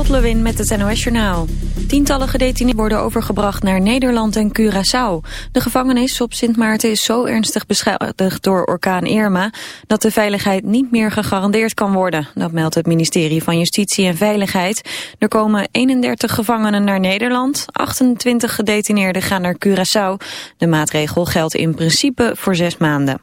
Lot Lewin met het NOS Journaal. Tientallen gedetineerden worden overgebracht naar Nederland en Curaçao. De gevangenis op Sint Maarten is zo ernstig beschadigd door orkaan Irma... dat de veiligheid niet meer gegarandeerd kan worden. Dat meldt het ministerie van Justitie en Veiligheid. Er komen 31 gevangenen naar Nederland, 28 gedetineerden gaan naar Curaçao. De maatregel geldt in principe voor zes maanden.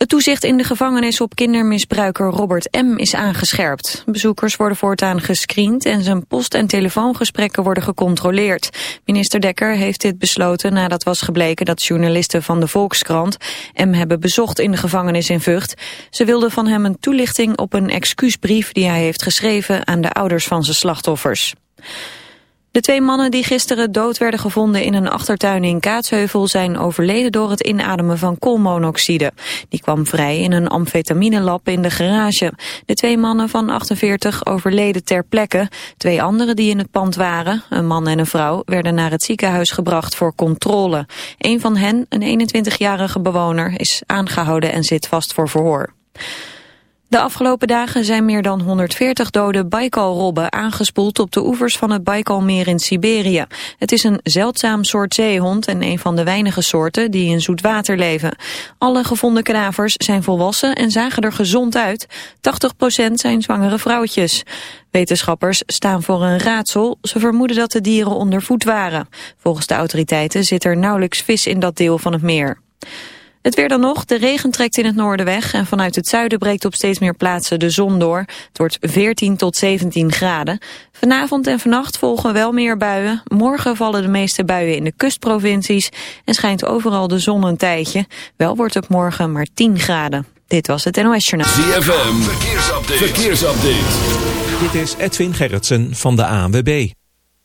Het toezicht in de gevangenis op kindermisbruiker Robert M. is aangescherpt. Bezoekers worden voortaan gescreend en zijn post- en telefoongesprekken worden gecontroleerd. Minister Dekker heeft dit besloten nadat was gebleken dat journalisten van de Volkskrant M. hebben bezocht in de gevangenis in Vught. Ze wilden van hem een toelichting op een excuusbrief die hij heeft geschreven aan de ouders van zijn slachtoffers. De twee mannen die gisteren dood werden gevonden in een achtertuin in Kaatsheuvel zijn overleden door het inademen van koolmonoxide. Die kwam vrij in een amfetaminelab in de garage. De twee mannen van 48 overleden ter plekke. Twee anderen die in het pand waren, een man en een vrouw, werden naar het ziekenhuis gebracht voor controle. Een van hen, een 21-jarige bewoner, is aangehouden en zit vast voor verhoor. De afgelopen dagen zijn meer dan 140 dode Baikal-robben aangespoeld op de oevers van het Baikalmeer in Siberië. Het is een zeldzaam soort zeehond en een van de weinige soorten die in zoet water leven. Alle gevonden kadavers zijn volwassen en zagen er gezond uit. 80% zijn zwangere vrouwtjes. Wetenschappers staan voor een raadsel. Ze vermoeden dat de dieren onder voet waren. Volgens de autoriteiten zit er nauwelijks vis in dat deel van het meer. Het weer dan nog, de regen trekt in het noorden weg en vanuit het zuiden breekt op steeds meer plaatsen de zon door. Het wordt 14 tot 17 graden. Vanavond en vannacht volgen wel meer buien. Morgen vallen de meeste buien in de kustprovincies en schijnt overal de zon een tijdje. Wel wordt het morgen maar 10 graden. Dit was het NOS Journaal. ZFM, verkeersupdate. verkeersupdate. Dit is Edwin Gerritsen van de ANWB.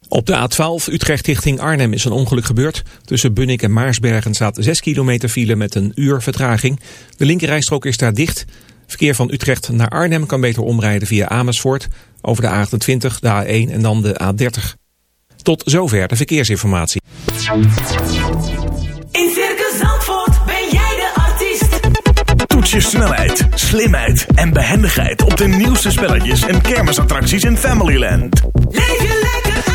Op de A12 Utrecht richting Arnhem is een ongeluk gebeurd. Tussen Bunnik en Maarsbergen staat 6 kilometer file met een uur vertraging. De linkerrijstrook is daar dicht. Verkeer van Utrecht naar Arnhem kan beter omrijden via Amersfoort... over de A28, de A1 en dan de A30. Tot zover de verkeersinformatie. In Circus Zandvoort ben jij de artiest. Toets je snelheid, slimheid en behendigheid... op de nieuwste spelletjes en kermisattracties in Familyland. Leef je lekker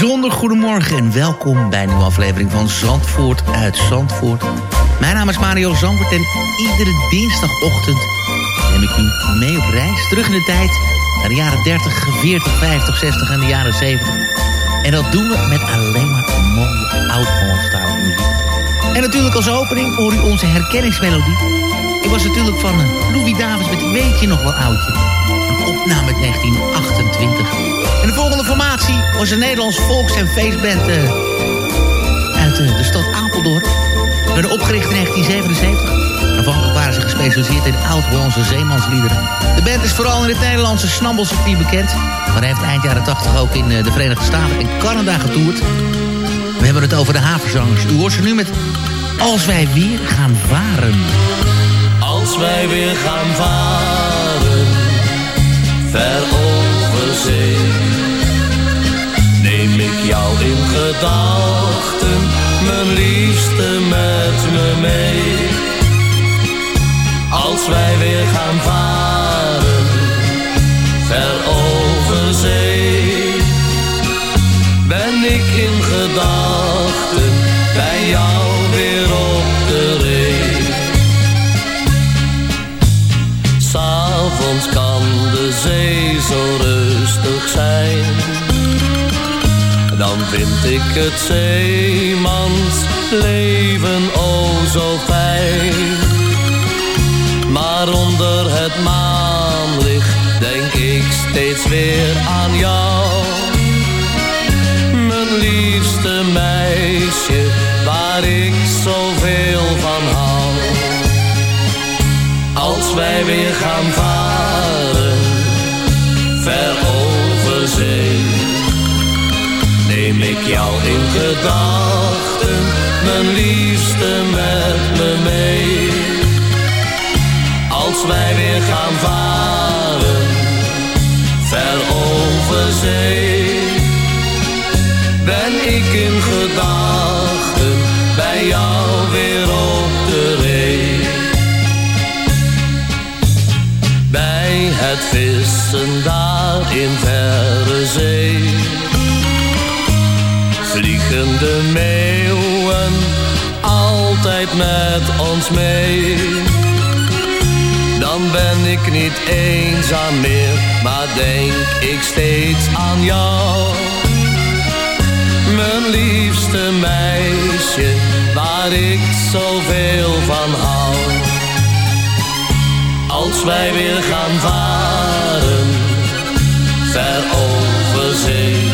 Bijzonder goedemorgen en welkom bij een nieuwe aflevering van Zandvoort uit Zandvoort. Mijn naam is Mario Zandvoort en iedere dinsdagochtend neem ik u mee op reis terug in de tijd naar de jaren 30, 40, 50, 60 en de jaren 70. En dat doen we met alleen maar mooie oud-Hollandstalige muziek. En natuurlijk als opening hoor u onze herkenningsmelodie. Ik was natuurlijk van eh, Louis Davids met Weet je nog wel oudje? Opname uit 1928. En de volgende formatie was een Nederlands volks- en feestband eh, uit eh, de stad Apeldoorn. Ze werden opgericht in 1977. Aanvankelijk waren ze gespecialiseerd in oud-Hollandse zeemansliederen. De band is vooral in het Nederlandse snabbelcircuit bekend... maar heeft eind jaren 80 ook in eh, de Verenigde Staten en Canada getoerd. We hebben het over de havenzangers. U hoort ze nu met Als wij weer gaan varen. Als wij weer gaan varen, ver over zee, neem ik jou in gedachten, mijn liefste met me mee. Als wij weer gaan varen, Ik het zeemans leven oh zo fijn. Maar onder het maanlicht denk ik steeds weer aan jou. Mijn liefste meisje, waar ik zoveel van hou. Als wij weer gaan varen, jou in gedachten, mijn liefste met me mee. Als wij weer gaan varen, ver over zee, ben ik in gedachten bij jou weer op de ree. Bij het vissen daar in verre zee, de meeuwen altijd met ons mee. Dan ben ik niet eenzaam meer, maar denk ik steeds aan jou. Mijn liefste meisje, waar ik zoveel van hou. Als wij weer gaan varen, ver over zee.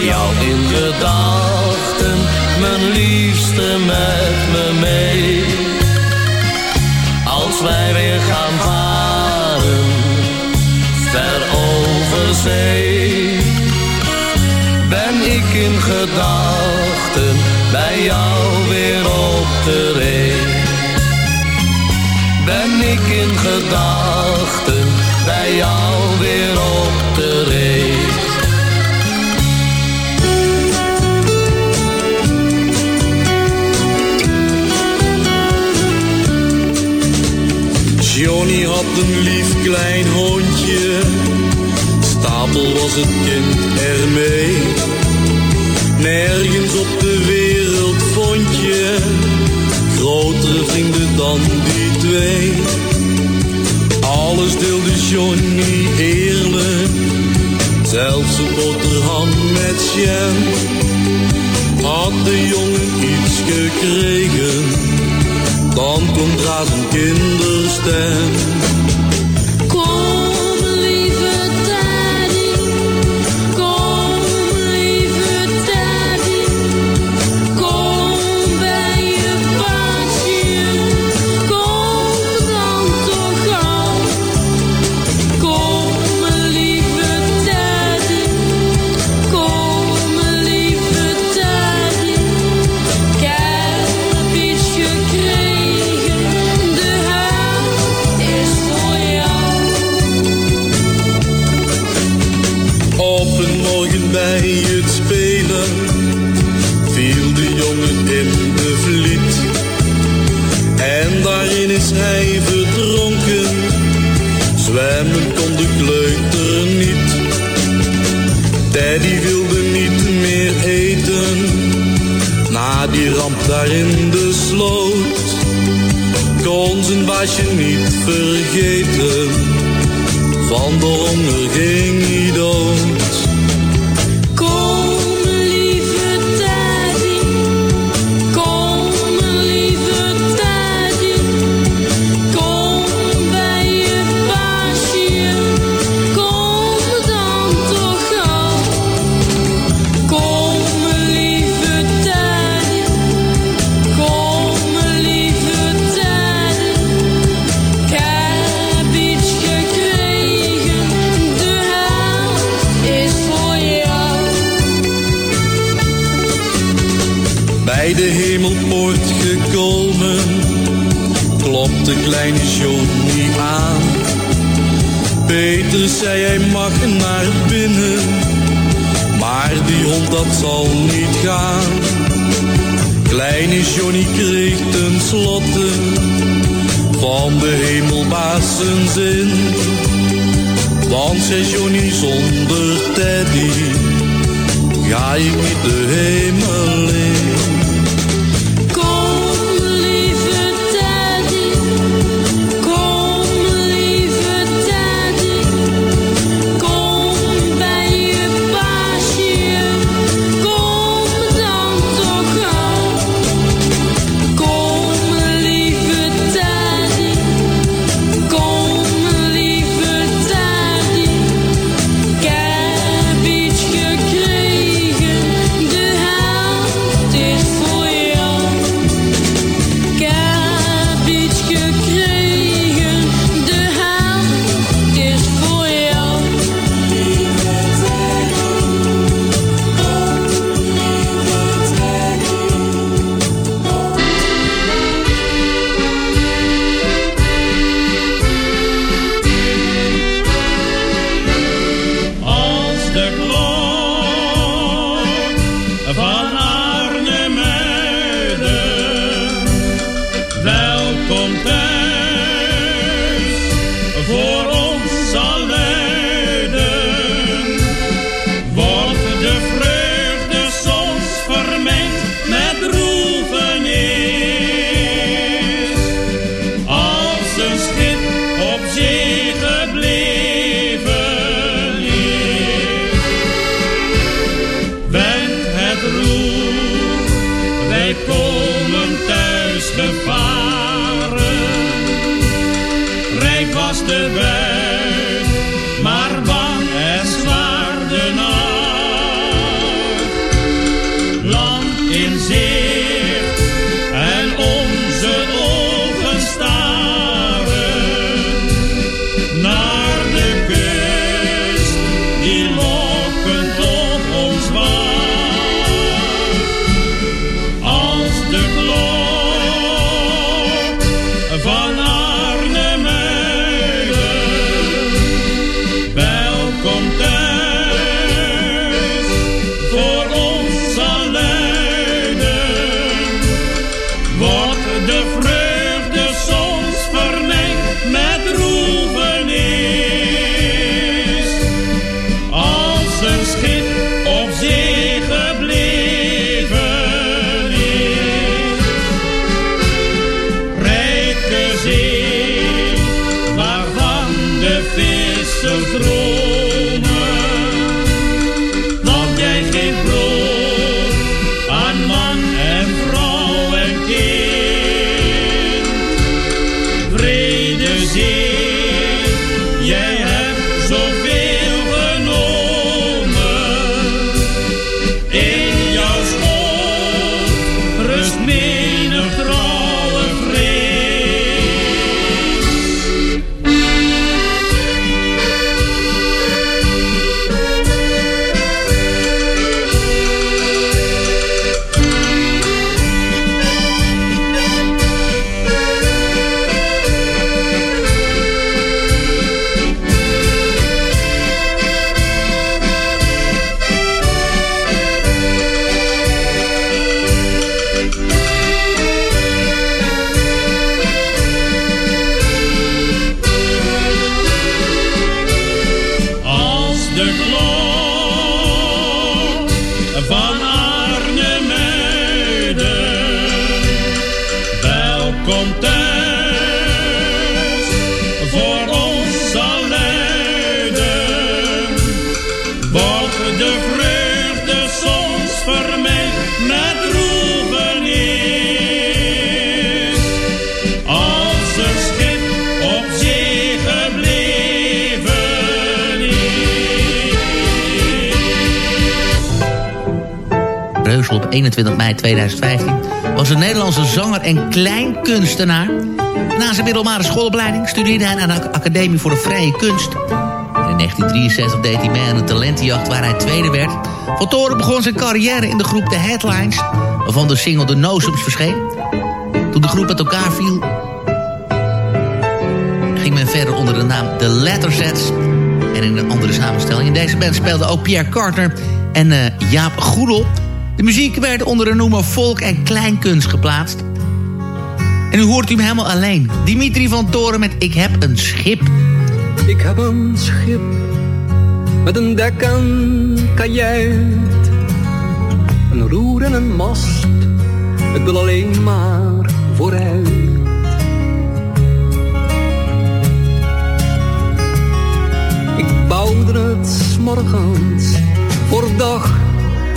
Jou in gedachten, mijn liefste met me mee. Als wij weer gaan varen, ver over zee. Ben ik in gedachten bij jou weer op de ree. Ben ik in gedachten bij jou Johnny had een lief klein hondje, Stapel was het kind ermee. Nergens op de wereld vond je grotere vrienden dan die twee. Alles deelde Johnny eerlijk, zelfs een boterham met jam. Had de jongen iets gekregen, dan komt daar zijn kinderstem. Teddy wilde niet meer eten, na die ramp daar in de sloot. Kon zijn baasje niet vergeten, van de honger ging hij dood. Hemelpoort gekomen, klopte kleine Johnny aan. Peter zei hij mag naar binnen, maar die hond dat zal niet gaan. Kleine Johnny kreeg ten slotte van de hemelbaas zijn zin. Want zei Johnny zonder Teddy, ga ik niet de hemel in. Reusel op 21 mei 2015 was een Nederlandse zanger en kleinkunstenaar. Na zijn middelbare schoolopleiding studeerde hij aan de Academie voor de Vrije Kunst. In 1963 deed hij mee aan een talentenjacht waar hij tweede werd. Van Toren begon zijn carrière in de groep The Headlines, waarvan de single The Nozems verscheen. Toen de groep met elkaar viel, ging men verder onder de naam The Lettersets en in een andere samenstelling. In deze band speelden ook Pierre Carter en eh, Jaap Goedel. De muziek werd onder de noemer folk en kleinkunst geplaatst. En nu hoort u hem helemaal alleen. Dimitri van Toren met Ik heb een schip. Ik heb een schip met een dek en kajuit. Een roer en een mast, het wil alleen maar vooruit. Ik bouwde het 's morgens voor dag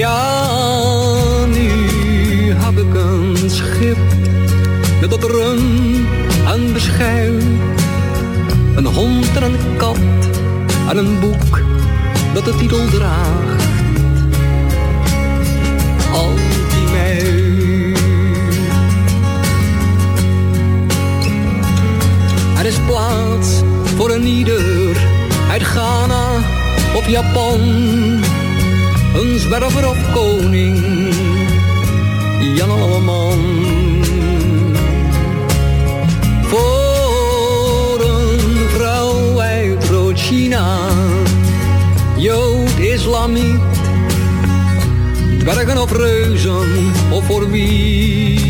Ja, nu heb ik een schip met dat rum en beschuit. Een hond en een kat en een boek dat de titel draagt. Al die mij. Er is plaats voor een ieder uit Ghana of Japan. Een zwerver of koning, Jan Alleman. Voor een vrouw uit Rood-China, Jood, Islamiet. Dwergen of reuzen, of voor wie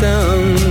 Wit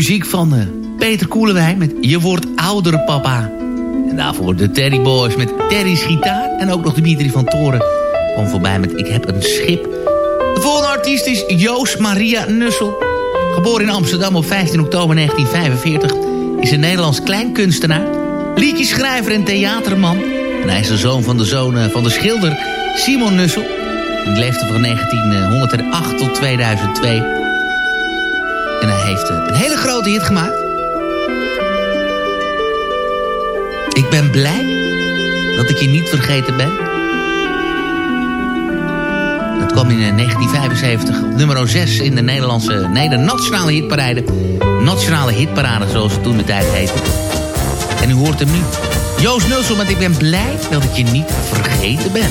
muziek van eh, Peter Koelewijn met Je wordt ouder papa. En daarvoor de Terry Boys met Terry's gitaar. En ook nog Dimitri van Toren kwam voorbij met Ik heb een schip. De volgende artiest is Joost Maria Nussel. Geboren in Amsterdam op 15 oktober 1945. Is een Nederlands kleinkunstenaar. Liedjeschrijver en theaterman. En hij is de zoon van de zoon eh, van de schilder Simon Nussel. Hij leefde van 1908 tot 2002. Heeft eh, een hele grote hit gemaakt. Ik ben blij dat ik je niet vergeten ben. Dat kwam in eh, 1975 op nummer 6 in de Nederlandse, nee, de nationale hitparade. Nationale hitparade, zoals het toen de tijd heette. En u hoort hem nu. Joost Nussel met Ik ben blij dat ik je niet vergeten ben.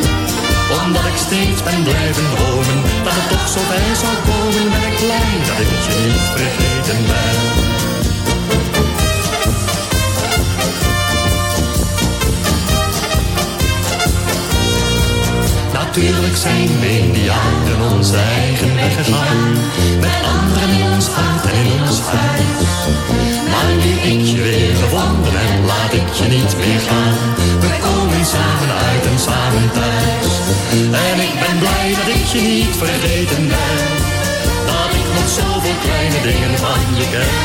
Omdat ik steeds ben blijven dromen. Dat het toch zo bij zou komen. Ben ik blij dat ik je niet vergeten ben. Natuurlijk zijn we in die jaren onze eigen weg gegaan. Met anderen in ons hart en in ons huis. Maar nu ik je weer gevonden heb, laat ik je niet meer gaan. We komen samen uit en samen thuis. En ik ben blij dat ik je niet vergeten ben. Dat ik nog zoveel kleine dingen van je ken.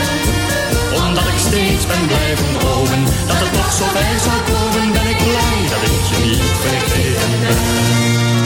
Omdat ik steeds ben blijven dromen, dat het toch zo bij zou komen, ben ik blij dat ik je niet vergeten ben.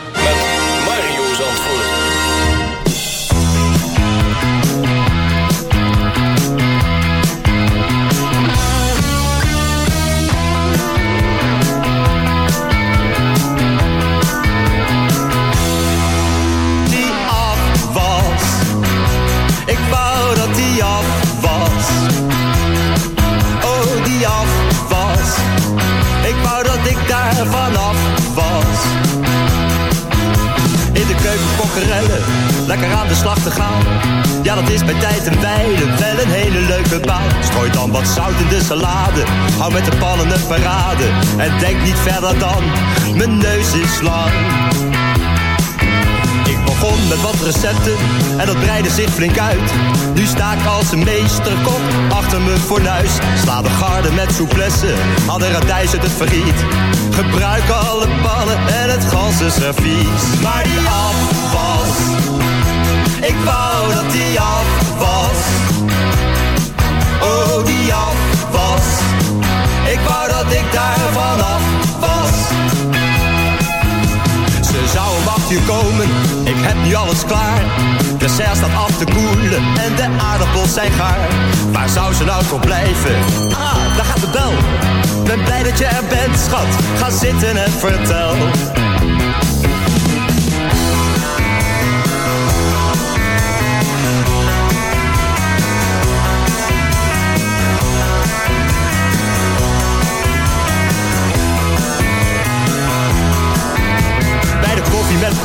lekker aan de slag te gaan. Ja, dat is bij tijd en wijle wel een hele leuke baan. Strooi dan wat zout in de salade, hou met de pannen een parade. En denk niet verder dan, mijn neus is lang. Met wat recepten en dat breidde zich flink uit. Nu sta ik als een meesterkok achter mijn fornuis. Sla de garde met souplesse, haal de radijs uit het verriet. Gebruik alle pannen en het ganse servies. Maar die af was, ik wou dat die af was. Oh, die af was, ik wou dat ik daar uur komen, ik heb nu alles klaar. De serre staat af te koelen en de aardappels zijn gaar. Waar zou ze nou toch blijven? Ah, daar gaat de bel. Ben blij dat je er bent, schat. Ga zitten en vertel.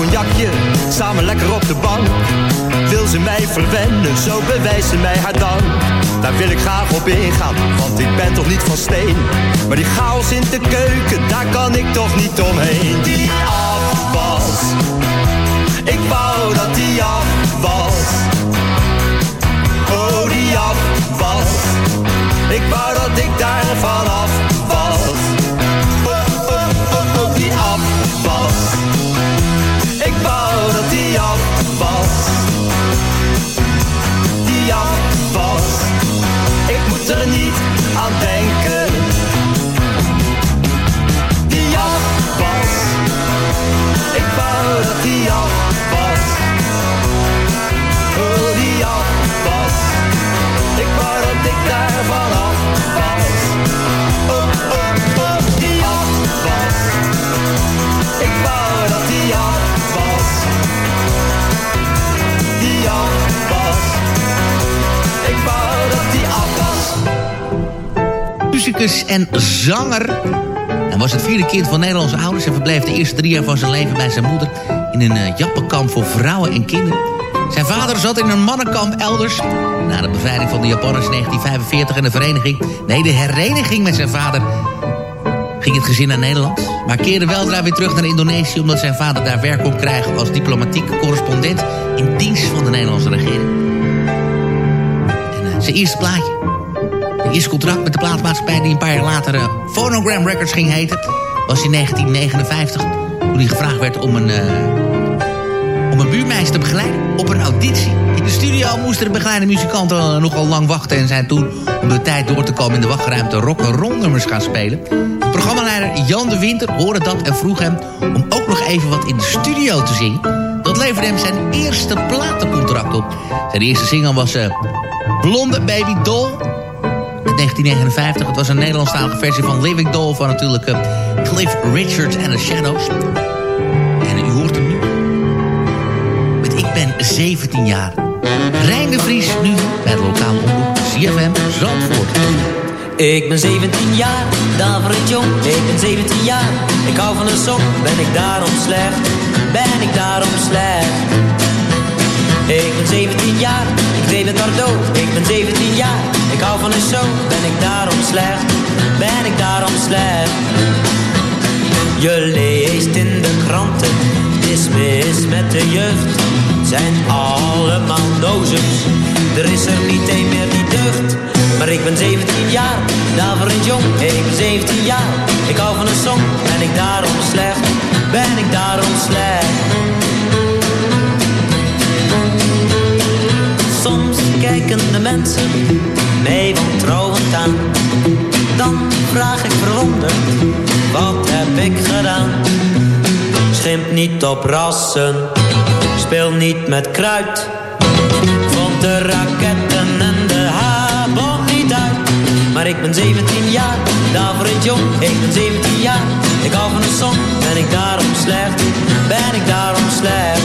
Cognacje, samen lekker op de bank. Wil ze mij verwennen, zo bewijst ze mij haar dank. Daar wil ik graag op ingaan, want ik ben toch niet van steen. Maar die chaos in de keuken, daar kan ik toch niet omheen. Die af was, ik wou dat die af was. Oh, die af was, ik wou dat ik daar vanaf wou En zanger. Hij was het vierde kind van Nederlandse ouders... en verbleef de eerste drie jaar van zijn leven bij zijn moeder... in een uh, jappenkamp voor vrouwen en kinderen. Zijn vader zat in een mannenkamp elders. Na de bevrijding van de Japanners in 1945 en de vereniging... nee, de hereniging met zijn vader... ging het gezin naar Nederland. Maar keerde weldra weer terug naar Indonesië... omdat zijn vader daar werk kon krijgen als diplomatiek correspondent... in dienst van de Nederlandse regering. En uh, zijn eerste plaatje eerste contract met de plaatmaatschappij die een paar jaar later uh, Phonogram Records ging heten... was in 1959. Toen hij gevraagd werd om een, uh, om een buurmeisje te begeleiden op een auditie. In de studio moesten de begeleide muzikanten uh, nogal lang wachten... en zijn toen om de tijd door te komen in de wachtruimte rock'n'roll nummers gaan spelen. De programmaleider Jan de Winter hoorde dat en vroeg hem... om ook nog even wat in de studio te zingen. Dat leverde hem zijn eerste platencontract op. Zijn eerste single was Blonde Baby Doll... 1959. Het was een Nederlandstalige versie van Living Doll van natuurlijk uh, Cliff Richards en The Shadows. En u hoort hem nu. Met Ik ben 17 jaar. Rijn de Vries nu bij de lokale omroep CFM Zandvoort. Ik ben 17 jaar, daverend jong, ik ben 17 jaar. Ik hou van een song, ben ik daarom slecht? Ben ik daarom slecht? Ik ben 17 jaar, ik deed het Bordeaux. Ik ben 17 jaar, ik hou van een show. Ben ik daarom slecht? Ben ik daarom slecht? Je leest in de kranten, is mis met de jeugd. Zijn allemaal nozems, er is er niet een meer die deugt. Maar ik ben 17 jaar, daverend jong, ik ben 17 jaar. Ik hou van een song, ben ik daarom slecht? Ben ik daarom slecht? Soms kijken de mensen mij wantrouwend aan. Dan vraag ik verwonderd, wat heb ik gedaan? Schimp niet op rassen, speel niet met kruid. Vond de raketten en de habon niet uit. Maar ik ben 17 jaar, daarvoor het jong, ik ben 17 jaar. Ik hou van een song, ben ik daarom slecht? Ben ik daarom slecht?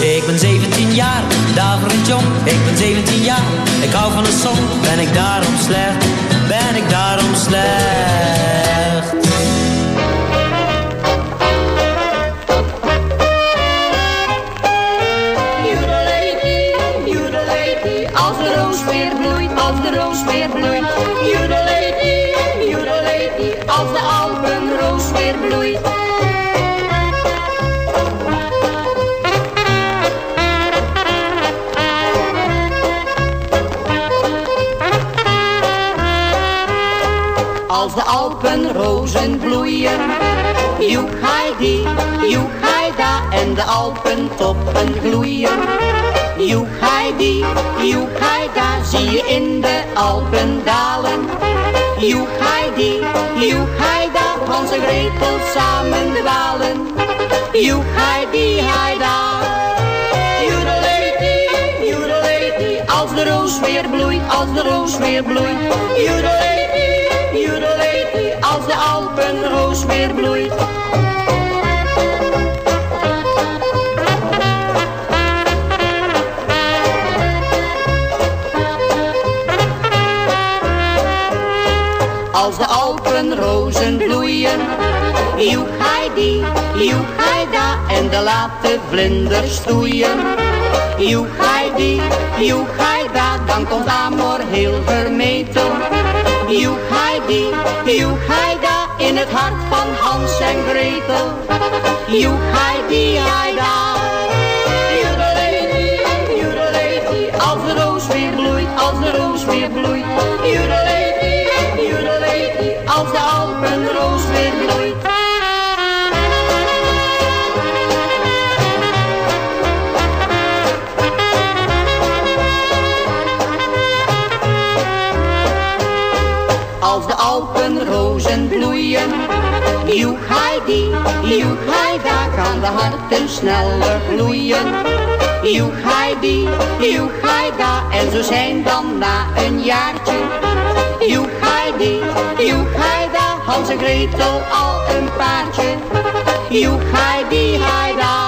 Ik ben 17 jaar, daverend jong, ik ben 17 jaar. Ik hou van een song, ben ik daarom slecht? Ben ik daarom slecht? Als de roos weer bloeit, als de roos weer bloeit. De alpenrozen bloeien, joek heidi, joek heida en de alpentoppen gloeien. Joek heidi, joek heida, zie je in de Alpen dalen. Heida, Hans en Gretel samen dwalen. Joedelady, als de roos weer bloeit, als de roos weer bloeit. De Alpenroos weer bloeit. Als de alpenrozen bloeien, joek heidi, joek heida, en de late vlinders stoeien. Joek heidi, joek heida, dan komt Amor heel vermetel. Joek heidi, joek heida, in het hart van Hans en Gretel. Heidi, heida. Joedelady, joedelady, als de roos weer bloeit, als de roos weer bloeit. Joedelady, joedelady, als de alpenroos joek heidi, joek heida, kan de harten sneller gloeien. Heidi, joek heida, en zo zijn dan na een jaartje. Heidi, joek heida, Hans en Gretel al een paardje. Heidi, heida. Joedelady,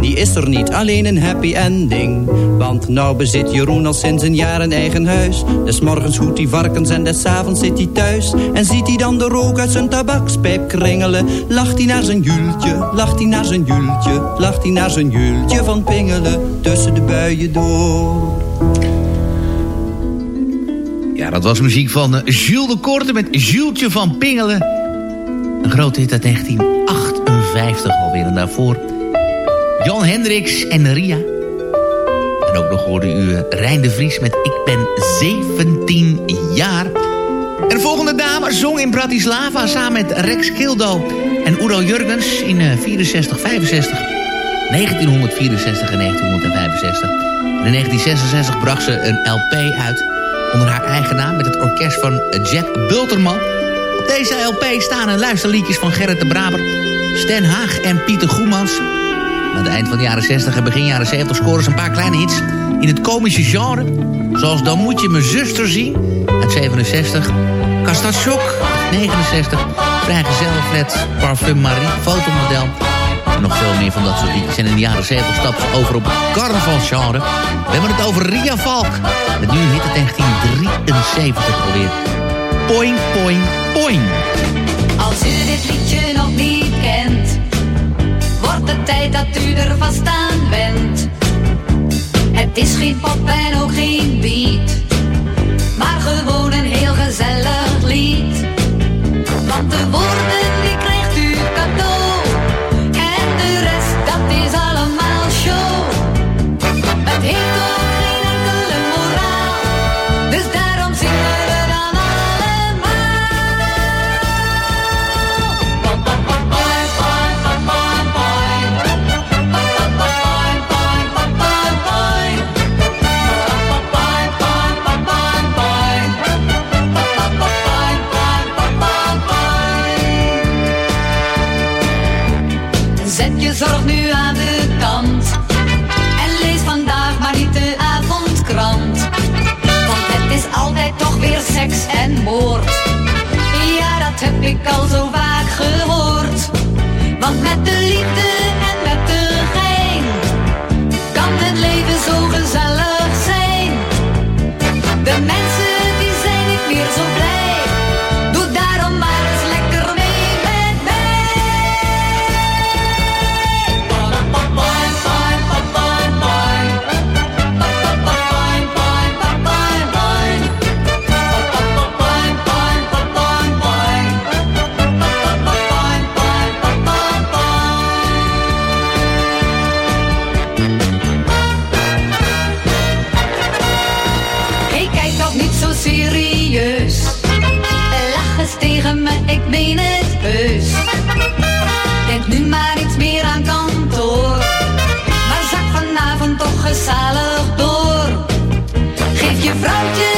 Die is er niet, alleen een happy ending. Want nou bezit Jeroen al sinds een jaar een eigen huis. Des morgens hoedt hij varkens en des avonds zit hij thuis. En ziet hij dan de rook uit zijn tabakspijp kringelen. Lacht hij naar zijn jultje, lacht hij naar zijn jultje. Lacht hij naar zijn jultje van pingelen. Tussen de buien door. Ja, dat was muziek van eh, Jules de Korte met Jultje van Pingelen. Een grote hit uit 1958 alweer. En daarvoor Jan Hendricks en Ria. En ook nog hoorde u eh, Rijn de Vries met Ik ben 17 jaar. En de volgende dame zong in Bratislava samen met Rex Kildo en Udo Jurgens in eh, 64, 65. 1964 en 1965. En in 1966 bracht ze een LP uit onder haar eigen naam met het orkest van Jack Bulterman. Op deze LP staan een luisterliedjes van Gerrit de Braber, Stan Haag en Pieter Goemans. Aan het eind van de jaren 60 en begin jaren 70 scoren ze een paar kleine hits in het komische genre. Zoals Dan moet je mijn zuster zien uit 67. Kastatsjok uit 69. Vrijgezellenflat, Parfum Marie, fotomodel. En nog veel meer van dat soort liedjes. En in de jaren 70 stappen ze over op het carnavalsgenre. We hebben het over Ria Valk. Met nu hit uit 1973 alweer. Poing, poing, poing. Is geen pop en ook geen ik al zo vaak gehoord. Want met de liefde zalig door. Geef je vrouwtje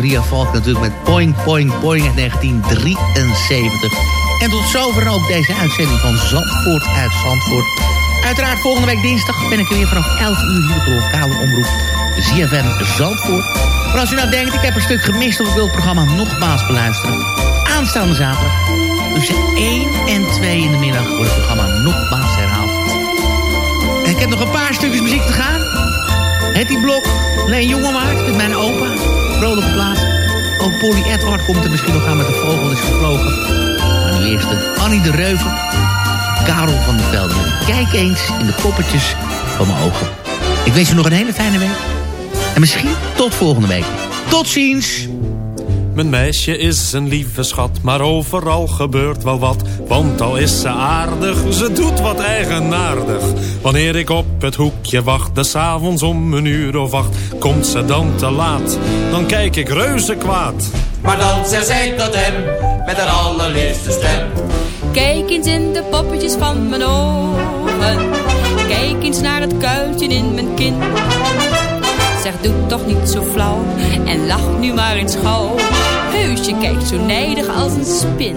Ria Valk natuurlijk met Poing Poing Poing 1973. En tot zover ook deze uitzending van Zandvoort uit Zandvoort. Uiteraard volgende week dinsdag ben ik weer vanaf 11 uur hier op de lokale omroep ZFM Zandvoort. Maar als u nou denkt, ik heb een stuk gemist of ik wil het programma nogmaals beluisteren. Aanstaande zaterdag tussen 1 en 2 in de middag wordt het programma nogmaals herhaald. En ik heb nog een paar stukjes muziek te gaan. die Blok, Leen Jongemaart met mijn opa. Vrolijke plaats. Ook Polly Edward komt er misschien nog aan met de vogel is gevlogen. Maar nu eerst de Annie de Reuver. Karel van der Velden. Kijk eens in de poppetjes van mijn ogen. Ik wens u nog een hele fijne week. En misschien tot volgende week. Tot ziens! Mijn meisje is een lieve schat, maar overal gebeurt wel wat. Want al is ze aardig, ze doet wat eigenaardig. Wanneer ik op het hoekje wacht, des avonds om een uur of acht... komt ze dan te laat, dan kijk ik reuze kwaad. Maar dan zegt zij tot hem, met haar allerliefste stem. Kijk eens in de poppetjes van mijn ogen. Kijk eens naar het kuiltje in mijn kin. Zeg, doe toch niet zo flauw en lach nu maar eens gauw. Heusje kijkt zo nijdig als een spin.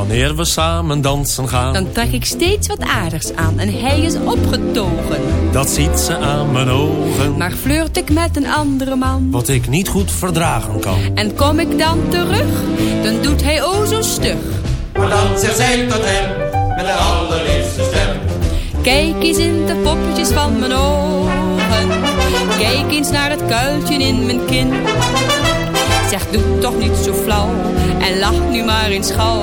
Wanneer we samen dansen gaan, Dan trek ik steeds wat aardigs aan en hij is opgetogen. dat ziet ze aan mijn ogen. Maar flirt ik met een andere man Wat ik niet goed verdragen kan. en kom ik dan terug, dan doet hij o zo stug. Maar dan zegt zij tot hem, met haar allerliefste stem. Kijk eens in de poppetjes van mijn ogen. Kijk eens naar het kuiltje in mijn kin. Zeg, doe toch niet zo flauw en lach nu maar eens gauw.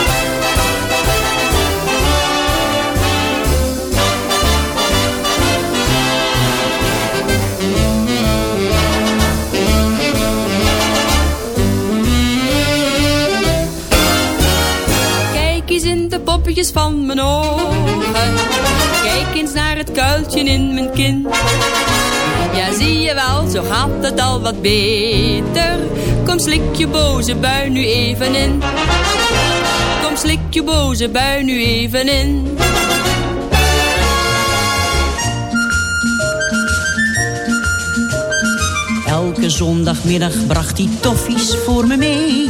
Poppetjes van mijn ogen. Kijk eens naar het kuiltje in mijn kin. Ja, zie je wel, zo gaat het al wat beter. Kom, slik je boze bui nu even in. Kom, slik je boze bui nu even in. Elke zondagmiddag bracht hij toffies voor me mee.